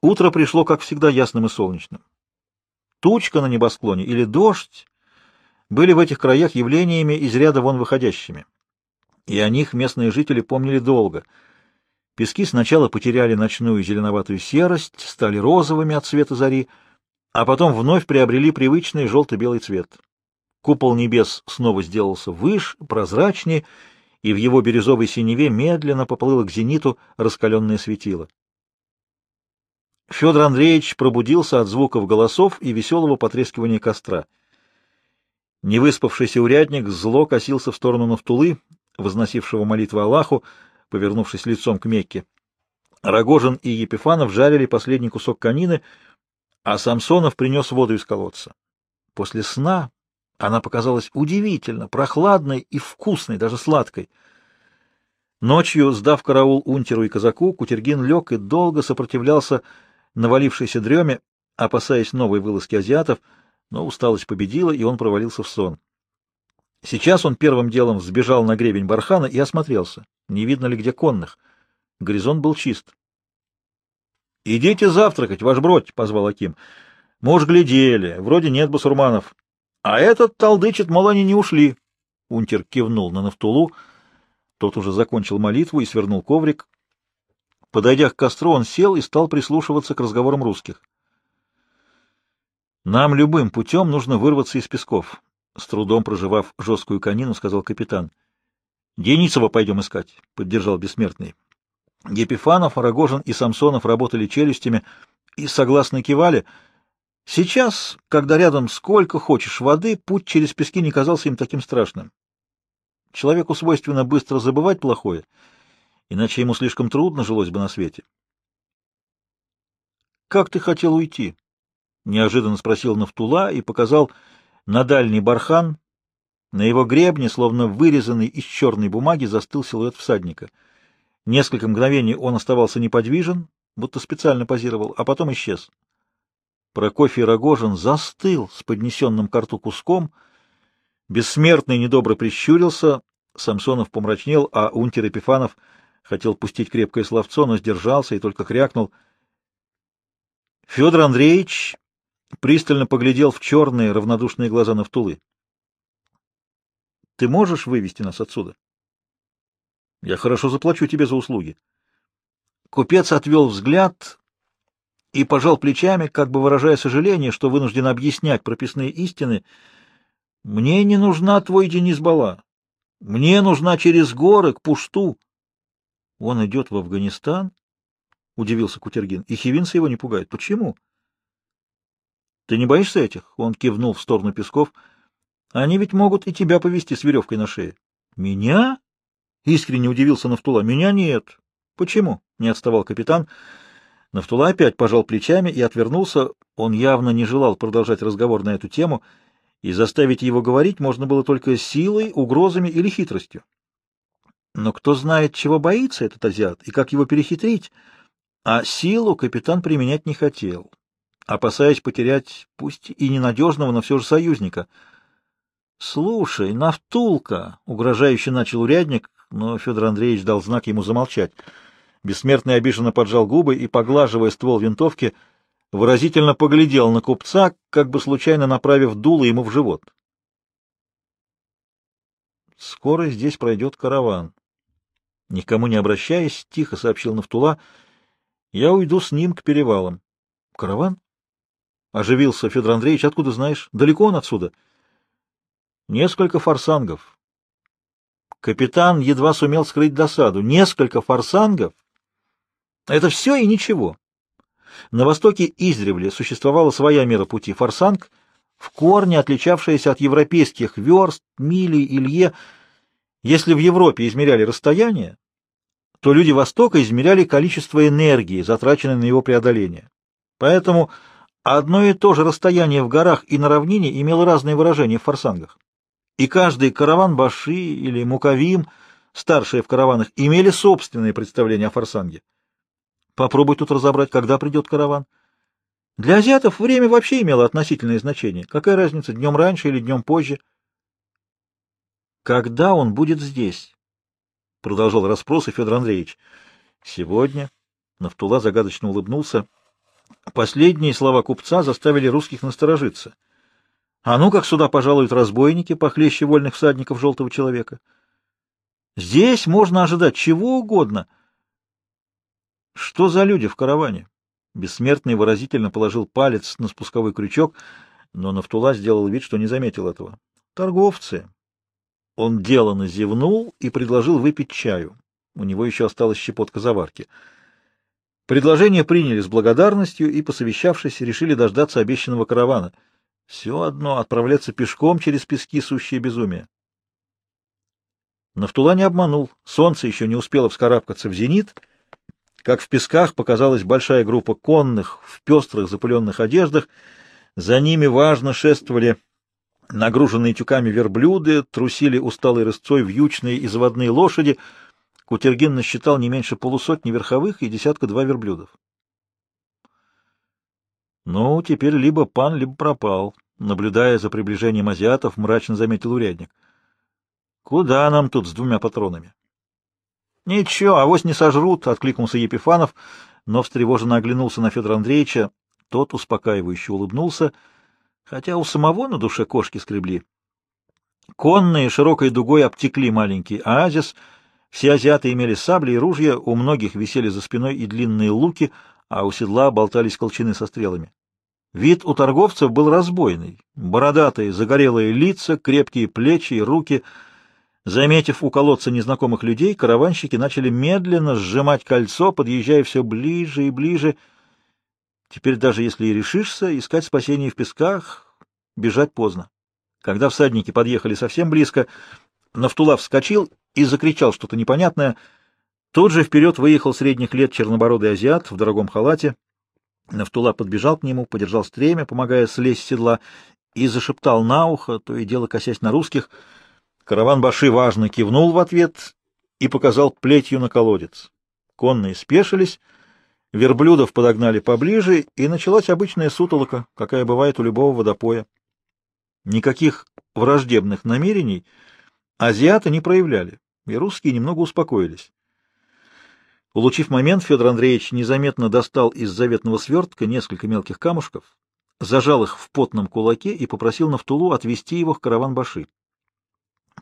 Утро пришло, как всегда, ясным и солнечным. Тучка на небосклоне или дождь были в этих краях явлениями из ряда вон выходящими. И о них местные жители помнили долго. Пески сначала потеряли ночную зеленоватую серость, стали розовыми от света зари, а потом вновь приобрели привычный желто-белый цвет. Купол небес снова сделался выше, прозрачнее, и в его бирюзовой синеве медленно поплыло к зениту раскаленное светило. Федор Андреевич пробудился от звуков голосов и веселого потрескивания костра. Невыспавшийся урядник зло косился в сторону Нафтулы, возносившего молитву Аллаху, повернувшись лицом к Мекке. Рогожин и Епифанов жарили последний кусок конины, а Самсонов принес воду из колодца. После сна она показалась удивительно прохладной и вкусной, даже сладкой. Ночью, сдав караул унтеру и казаку, Кутергин лег и долго сопротивлялся навалившейся дреме, опасаясь новой вылазки азиатов, но усталость победила, и он провалился в сон. Сейчас он первым делом сбежал на гребень бархана и осмотрелся, не видно ли где конных. Горизонт был чист. — Идите завтракать, ваш бродь, — позвал Аким. — Мы уж глядели, вроде нет басурманов. А этот толдычит, мол, они не ушли. Унтер кивнул на Нафтулу. Тот уже закончил молитву и свернул коврик. Подойдя к костру, он сел и стал прислушиваться к разговорам русских. «Нам любым путем нужно вырваться из песков», — с трудом проживав жесткую конину, сказал капитан. «Деницева пойдем искать», — поддержал бессмертный. Епифанов, Рогожин и Самсонов работали челюстями и согласно кивали. Сейчас, когда рядом сколько хочешь воды, путь через пески не казался им таким страшным. Человеку свойственно быстро забывать плохое — иначе ему слишком трудно жилось бы на свете. — Как ты хотел уйти? — неожиданно спросил Нафтула и показал на дальний бархан. На его гребне, словно вырезанный из черной бумаги, застыл силуэт всадника. Несколько мгновений он оставался неподвижен, будто специально позировал, а потом исчез. Прокофий Рогожин застыл с поднесенным к рту куском, бессмертный недобро прищурился, Самсонов помрачнел, а унтер Епифанов — Хотел пустить крепкое словцо, но сдержался и только крякнул. Федор Андреевич пристально поглядел в черные равнодушные глаза Нафтулы. — Ты можешь вывести нас отсюда? — Я хорошо заплачу тебе за услуги. Купец отвел взгляд и пожал плечами, как бы выражая сожаление, что вынужден объяснять прописные истины. — Мне не нужна твой Денис Бала. Мне нужна через горы к Пушту. — Он идет в Афганистан? — удивился Кутергин. — И хивинцы его не пугают. Почему? — Ты не боишься этих? — он кивнул в сторону Песков. — Они ведь могут и тебя повести с веревкой на шее. — Меня? — искренне удивился Нафтула. — Меня нет. — Почему? — не отставал капитан. Нафтула опять пожал плечами и отвернулся. Он явно не желал продолжать разговор на эту тему, и заставить его говорить можно было только силой, угрозами или хитростью. Но кто знает, чего боится этот азиат и как его перехитрить? А силу капитан применять не хотел, опасаясь потерять, пусть и ненадежного, но все же союзника. — Слушай, Нафтулка! — угрожающе начал урядник, но Федор Андреевич дал знак ему замолчать. Бессмертный обиженно поджал губы и, поглаживая ствол винтовки, выразительно поглядел на купца, как бы случайно направив дуло ему в живот. Скоро здесь пройдет караван. Никому не обращаясь, тихо сообщил Нафтула, я уйду с ним к перевалам. Караван? Оживился Федор Андреевич. Откуда знаешь? Далеко он отсюда? Несколько форсангов. Капитан едва сумел скрыть досаду. Несколько форсангов? Это все и ничего. На востоке издревле существовала своя мера пути. Форсанг, в корне отличавшаяся от европейских верст, мили, илье, если в Европе измеряли расстояние, то люди Востока измеряли количество энергии, затраченной на его преодоление. Поэтому одно и то же расстояние в горах и на равнине имело разные выражения в форсангах. И каждый караван Баши или Мукавим, старшие в караванах, имели собственное представление о форсанге. Попробуй тут разобрать, когда придет караван. Для азиатов время вообще имело относительное значение. Какая разница, днем раньше или днем позже? Когда он будет здесь? Продолжал расспросы Федор Андреевич. Сегодня. Нафтула загадочно улыбнулся. Последние слова купца заставили русских насторожиться. А ну как сюда пожалуют разбойники, похлеще вольных всадников желтого человека. Здесь можно ожидать чего угодно. Что за люди в караване? Бессмертный выразительно положил палец на спусковой крючок, но Нафтула сделал вид, что не заметил этого. Торговцы. Он деланно зевнул и предложил выпить чаю. У него еще осталась щепотка заварки. Предложение приняли с благодарностью и, посовещавшись, решили дождаться обещанного каравана. Все одно отправляться пешком через пески сущее безумие. Нафтула не обманул. Солнце еще не успело вскарабкаться в зенит, как в песках показалась большая группа конных в пестрых запыленных одеждах. За ними важно шествовали нагруженные тюками верблюды, трусили усталой рысцой вьючные и заводные лошади. Кутергин насчитал не меньше полусотни верховых и десятка-два верблюдов. Ну, теперь либо пан, либо пропал, наблюдая за приближением азиатов, мрачно заметил урядник. Куда нам тут с двумя патронами? Ничего, авось не сожрут, откликнулся Епифанов, но встревоженно оглянулся на Федора Андреевича. Тот успокаивающе улыбнулся — хотя у самого на душе кошки скребли. Конные широкой дугой обтекли маленький оазис, все азиаты имели сабли и ружья, у многих висели за спиной и длинные луки, а у седла болтались колчаны со стрелами. Вид у торговцев был разбойный, бородатые, загорелые лица, крепкие плечи и руки. Заметив у колодца незнакомых людей, караванщики начали медленно сжимать кольцо, подъезжая все ближе и ближе — Теперь даже если и решишься искать спасение в песках, бежать поздно. Когда всадники подъехали совсем близко, Нафтула вскочил и закричал что-то непонятное. Тут же вперед выехал средних лет чернобородый азиат в дорогом халате. Нафтула подбежал к нему, подержал стремя, помогая слезть с седла, и зашептал на ухо, то и дело косясь на русских. Караван Баши важно кивнул в ответ и показал плетью на колодец. Конные спешились — Верблюдов подогнали поближе, и началась обычная сутолока, какая бывает у любого водопоя. Никаких враждебных намерений азиаты не проявляли, и русские немного успокоились. Улучив момент, Федор Андреевич незаметно достал из заветного свертка несколько мелких камушков, зажал их в потном кулаке и попросил Нафтулу отвезти его в караван Баши.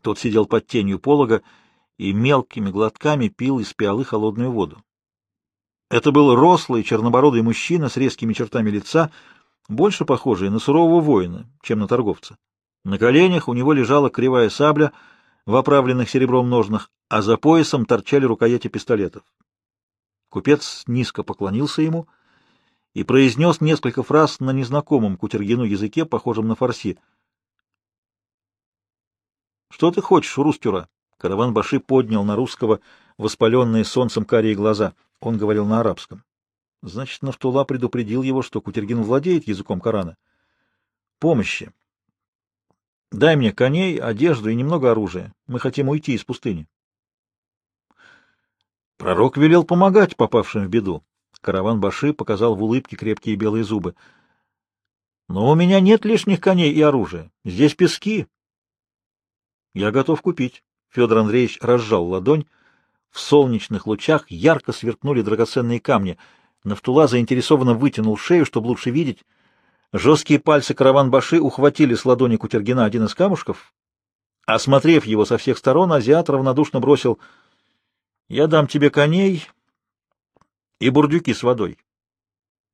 Тот сидел под тенью полога и мелкими глотками пил из пиалы холодную воду. Это был рослый чернобородый мужчина с резкими чертами лица, больше похожий на сурового воина, чем на торговца. На коленях у него лежала кривая сабля в оправленных серебром ножнах, а за поясом торчали рукояти пистолетов. Купец низко поклонился ему и произнес несколько фраз на незнакомом Кутергину языке, похожем на фарси. — Что ты хочешь, Рустюра? Караван Баши поднял на русского воспаленные солнцем карие глаза — он говорил на арабском. Значит, Нафтула предупредил его, что Кутергин владеет языком Корана. Помощи. Дай мне коней, одежду и немного оружия. Мы хотим уйти из пустыни. Пророк велел помогать попавшим в беду. Караван Баши показал в улыбке крепкие белые зубы. Но у меня нет лишних коней и оружия. Здесь пески. Я готов купить. Федор Андреевич разжал ладонь. В солнечных лучах ярко сверкнули драгоценные камни. Нафтула заинтересованно вытянул шею, чтобы лучше видеть. Жесткие пальцы караван-баши ухватили с ладони Кутергина один из камушков. Осмотрев его со всех сторон, азиат равнодушно бросил «Я дам тебе коней и бурдюки с водой.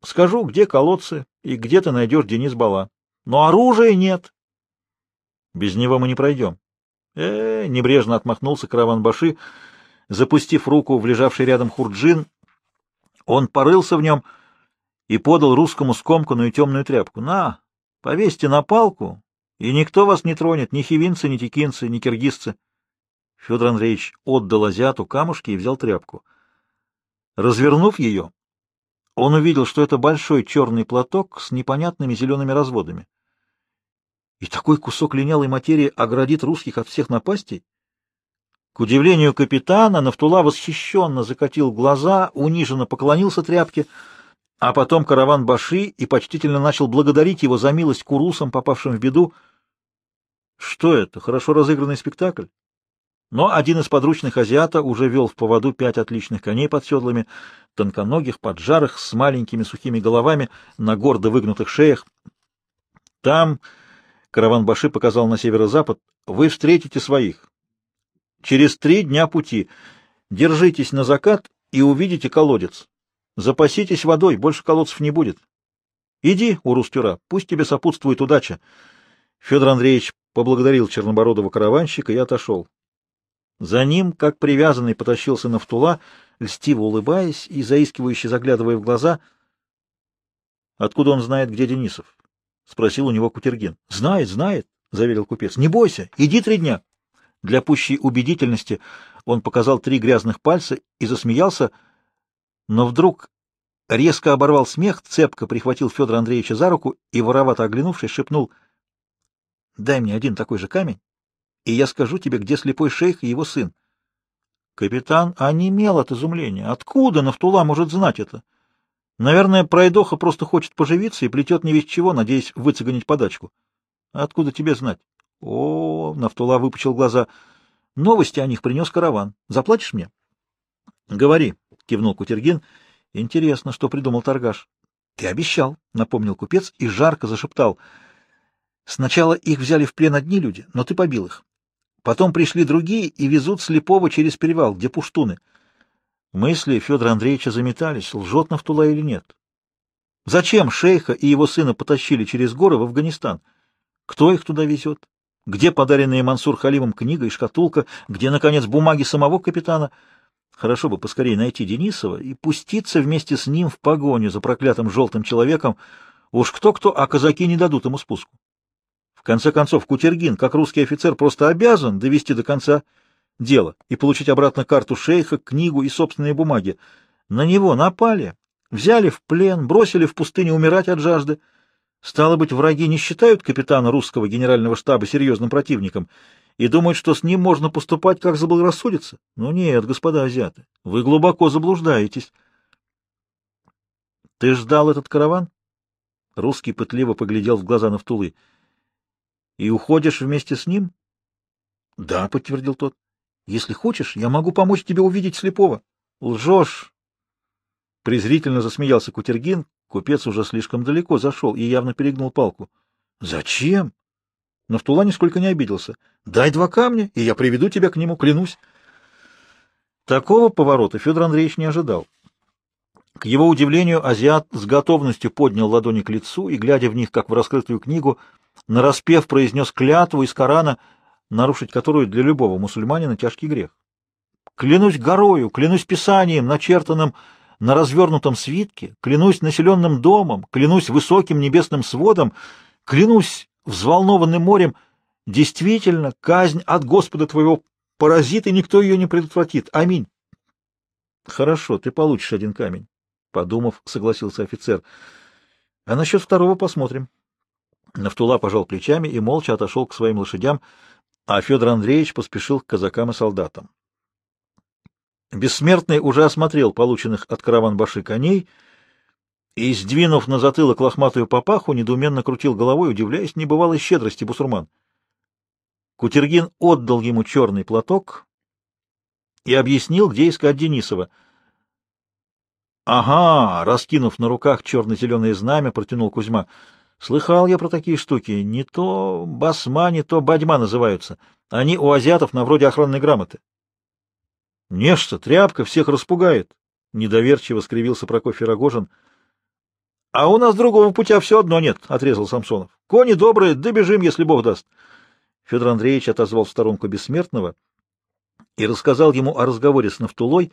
Скажу, где колодцы и где ты найдешь Денис Бала. Но оружия нет. Без него мы не пройдем». «Э-э-э!» — небрежно отмахнулся караван-баши — Запустив руку в лежавший рядом хурджин, он порылся в нем и подал русскому скомканную темную тряпку. «На, повесьте на палку, и никто вас не тронет, ни хивинцы, ни текинцы, ни киргизцы». Федор Андреевич отдал азиату камушки и взял тряпку. Развернув ее, он увидел, что это большой черный платок с непонятными зелеными разводами. И такой кусок линялой материи оградит русских от всех напастей? К удивлению капитана, Нафтула восхищенно закатил глаза, униженно поклонился тряпке, а потом караван Баши и почтительно начал благодарить его за милость курусам, попавшим в беду. Что это? Хорошо разыгранный спектакль? Но один из подручных азиата уже вел в поводу пять отличных коней под седлами, тонконогих, поджарых, с маленькими сухими головами, на гордо выгнутых шеях. Там, караван Баши показал на северо-запад, вы встретите своих. Через три дня пути держитесь на закат и увидите колодец. Запаситесь водой, больше колодцев не будет. Иди, Урус-Тюра, пусть тебе сопутствует удача. Федор Андреевич поблагодарил чернобородого караванщика и отошел. За ним, как привязанный, потащился Нафтула, льстиво улыбаясь и заискивающе заглядывая в глаза. — Откуда он знает, где Денисов? — спросил у него Кутергин. — Знает, знает, — заверил купец. — Не бойся, иди три дня. Для пущей убедительности он показал три грязных пальца и засмеялся, но вдруг резко оборвал смех, цепко прихватил Федора Андреевича за руку и, воровато оглянувшись, шепнул — Дай мне один такой же камень, и я скажу тебе, где слепой шейх и его сын. Капитан онемел от изумления. Откуда Нафтула может знать это? Наверное, пройдоха просто хочет поживиться и плетет не весь чего, надеясь выцегонить подачку. Откуда тебе знать? О, Нафтула выпучил глаза. Новости о них принес караван. Заплатишь мне? Говори, кивнул Кутергин. Интересно, что придумал торгаш. Ты обещал, напомнил купец и жарко зашептал — Сначала их взяли в плен одни люди, но ты побил их. Потом пришли другие и везут слепого через перевал, где пуштуны. Мысли Федора Андреевича заметались, лжет Нафтула или нет. Зачем шейха и его сына потащили через горы в Афганистан? Кто их туда везет? Где подаренные Мансур Халимом книга и шкатулка? Где, наконец, бумаги самого капитана? Хорошо бы поскорее найти Денисова и пуститься вместе с ним в погоню за проклятым желтым человеком. Уж кто-кто, а казаки не дадут ему спуску. В конце концов, Кутергин, как русский офицер, просто обязан довести до конца дело и получить обратно карту шейха, книгу и собственные бумаги. На него напали, взяли в плен, бросили в пустыне умирать от жажды. Стало быть, враги не считают капитана русского генерального штаба серьезным противником и думают, что с ним можно поступать, как заблагорассудится? Ну нет, господа азиаты, вы глубоко заблуждаетесь. Ты ждал этот караван? Русский пытливо поглядел в глаза Нафтулы. И уходишь вместе с ним? — Да, — подтвердил тот. — Если хочешь, я могу помочь тебе увидеть слепого. — Лжешь! Презрительно засмеялся Кутергин. Купец уже слишком далеко зашел и явно перегнул палку. — Зачем? Но Втула нисколько не обиделся. — Дай два камня, и я приведу тебя к нему, клянусь. Такого поворота Федор Андреевич не ожидал. К его удивлению, азиат с готовностью поднял ладони к лицу и, глядя в них, как в раскрытую книгу, нараспев произнес клятву из Корана, нарушить которую для любого мусульманина тяжкий грех. Клянусь горою, клянусь писанием, начертанным на развернутом свитке, клянусь населенным домом, клянусь высоким небесным сводом, клянусь взволнованным морем, действительно, казнь от Господа твоего поразит, и никто ее не предотвратит. Аминь. Хорошо, ты получишь один камень, подумав, согласился офицер. А насчет второго посмотрим. Нафтула пожал плечами и молча отошел к своим лошадям, а Федор Андреевич поспешил к казакам и солдатам. Бессмертный уже осмотрел полученных от караван-баши коней и, сдвинув на затылок лохматую папаху, недоуменно крутил головой, удивляясь небывалой щедрости бусурман. Кутергин отдал ему черный платок и объяснил, где искать Денисова. — Ага, — раскинув на руках черно-зеленое знамя, протянул Кузьма — Слыхал я про такие штуки. Не то басма, не то бадьма называются. Они у азиатов на вроде охранной грамоты. — Нечто, тряпка, всех распугает. — недоверчиво скривился Прокофий Рогожин. — А у нас другого путя все одно нет, — отрезал Самсонов. — Кони добрые, добежим, если Бог даст. Федор Андреевич отозвал в сторонку бессмертного и рассказал ему о разговоре с Нафтулой,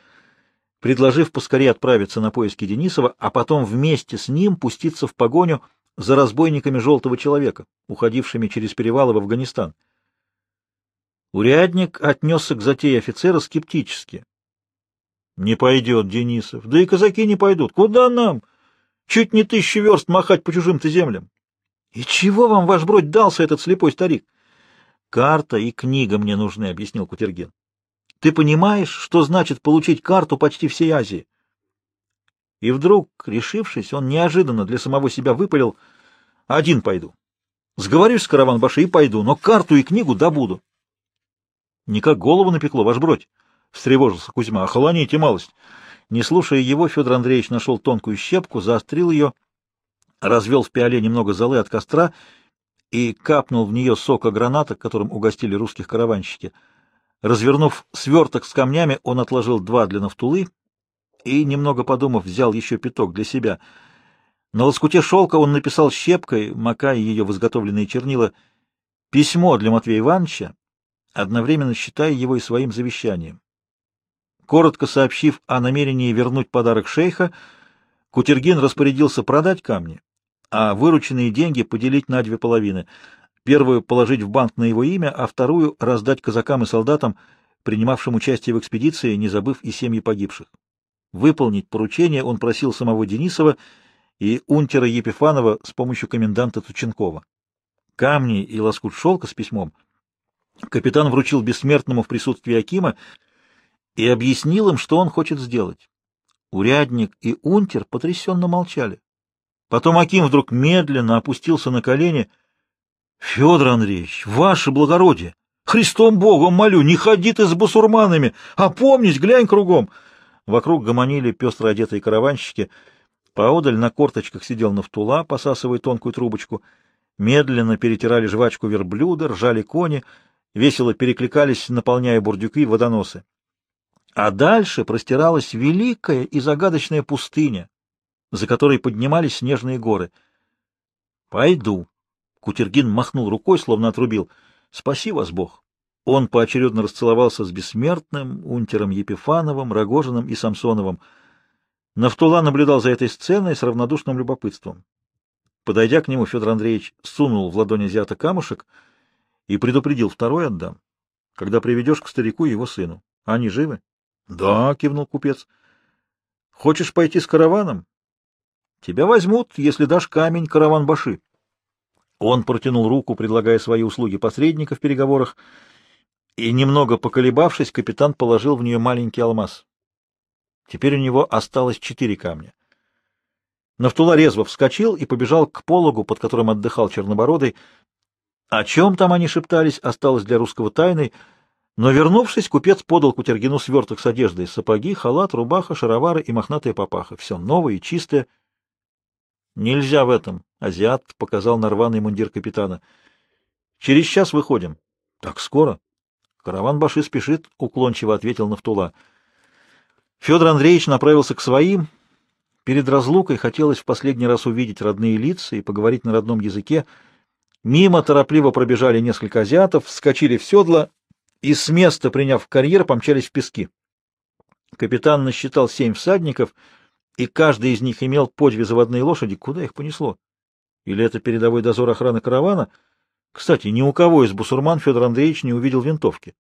предложив поскорее отправиться на поиски Денисова, а потом вместе с ним пуститься в погоню — за разбойниками желтого человека, уходившими через перевалы в Афганистан. Урядник отнесся к затее офицера скептически. — Не пойдет, Денисов. Да и казаки не пойдут. Куда нам? Чуть не тысячу верст махать по чужим-то землям. — И чего вам, ваш бродь, дался этот слепой старик? — Карта и книга мне нужны, — объяснил Кутергин. — Ты понимаешь, что значит получить карту почти всей Азии? И вдруг, решившись, он неожиданно для самого себя выпалил «Один пойду. Сговорюсь с караван-баши и пойду, но карту и книгу добуду». Никак голову напекло, ваш бродь, — встревожился Кузьма. — Охолоните малость. Не слушая его, Федор Андреевич нашел тонкую щепку, заострил ее, развел в пиале немного золы от костра и капнул в нее сока граната, которым угостили русских караванщики. Развернув сверток с камнями, он отложил два для нафтулы и, немного подумав, взял еще пяток для себя. На лоскуте шелка он написал щепкой, макая ее в изготовленные чернила, письмо для Матвея Ивановича, одновременно считая его и своим завещанием. Коротко сообщив о намерении вернуть подарок шейха, Кутергин распорядился продать камни, а вырученные деньги поделить на две половины. Первую положить в банк на его имя, а вторую раздать казакам и солдатам, принимавшим участие в экспедиции, не забыв и семьи погибших. Выполнить поручение он просил самого Денисова и унтера Епифанова с помощью коменданта Тученкова. Камни и лоскут шелка с письмом капитан вручил бессмертному в присутствии Акима и объяснил им, что он хочет сделать. Урядник и унтер потрясенно молчали. Потом Аким вдруг медленно опустился на колени. — Федор Андреевич, ваше благородие! Христом Богом молю, не ходи ты с бусурманами! Опомнись, глянь кругом! Вокруг гомонили пестро одетые караванщики. Поодаль на корточках сидел Нафтула, посасывая тонкую трубочку. Медленно перетирали жвачку верблюда, ржали кони, весело перекликались, наполняя бурдюки водоносы. А дальше простиралась великая и загадочная пустыня, за которой поднимались снежные горы. «Пойду». Кутергин махнул рукой, словно отрубил. «Спаси вас, Бог». Он поочередно расцеловался с Бессмертным, Унтером Епифановым, Рогожиным и Самсоновым. Нафтула наблюдал за этой сценой с равнодушным любопытством. Подойдя к нему, Федор Андреевич сунул в ладонь азиата камушек и предупредил, второй отдам, когда приведешь к старику и его сыну. Они живы? — Да, — кивнул купец. — Хочешь пойти с караваном? — Тебя возьмут, если дашь камень караван-баши. Он протянул руку, предлагая свои услуги посредника в переговорах, и, немного поколебавшись, капитан положил в нее маленький алмаз. Теперь у него осталось четыре камня. Нафтула резво вскочил и побежал к пологу, под которым отдыхал Чернобородый. О чем там они шептались, осталось для русского тайной — но, вернувшись, купец подал Кутергину сверток с одеждой, сапоги, халат, рубаха, шаровары и мохнатая папаха. Все новое и чистое. — Нельзя в этом, — азиат показал нарваный мундир капитана. — Через час выходим. — Так скоро? — Караван Баши спешит, — уклончиво ответил Нафтула. Федор Андреевич направился к своим. Перед разлукой хотелось в последний раз увидеть родные лица и поговорить на родном языке. Мимо торопливо пробежали несколько азиатов, вскочили в седла и с места, приняв карьер, помчались в пески. Капитан насчитал семь всадников, и каждый из них имел по две заводные лошади. Куда их понесло? Или это передовой дозор охраны каравана? Кстати, ни у кого из бусурман Федор Андреевич не увидел винтовки.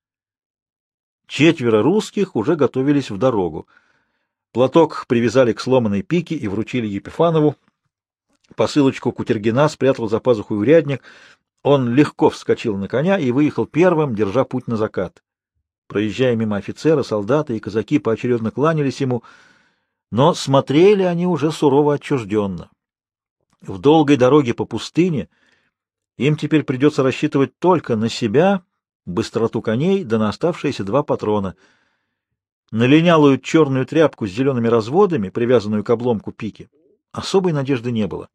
Четверо русских уже готовились в дорогу. Платок привязали к сломанной пике и вручили Епифанову. Посылочку Кутергина спрятал за пазуху урядник, он легко вскочил на коня и выехал первым, держа путь на закат. Проезжая мимо офицера, солдаты и казаки поочередно кланялись ему, но смотрели они уже сурово отчужденно. В долгой дороге по пустыне им теперь придется рассчитывать только на себя, быстроту коней, да на оставшиеся два патрона. На линялую черную тряпку с зелеными разводами, привязанную к обломку пики, особой надежды не было.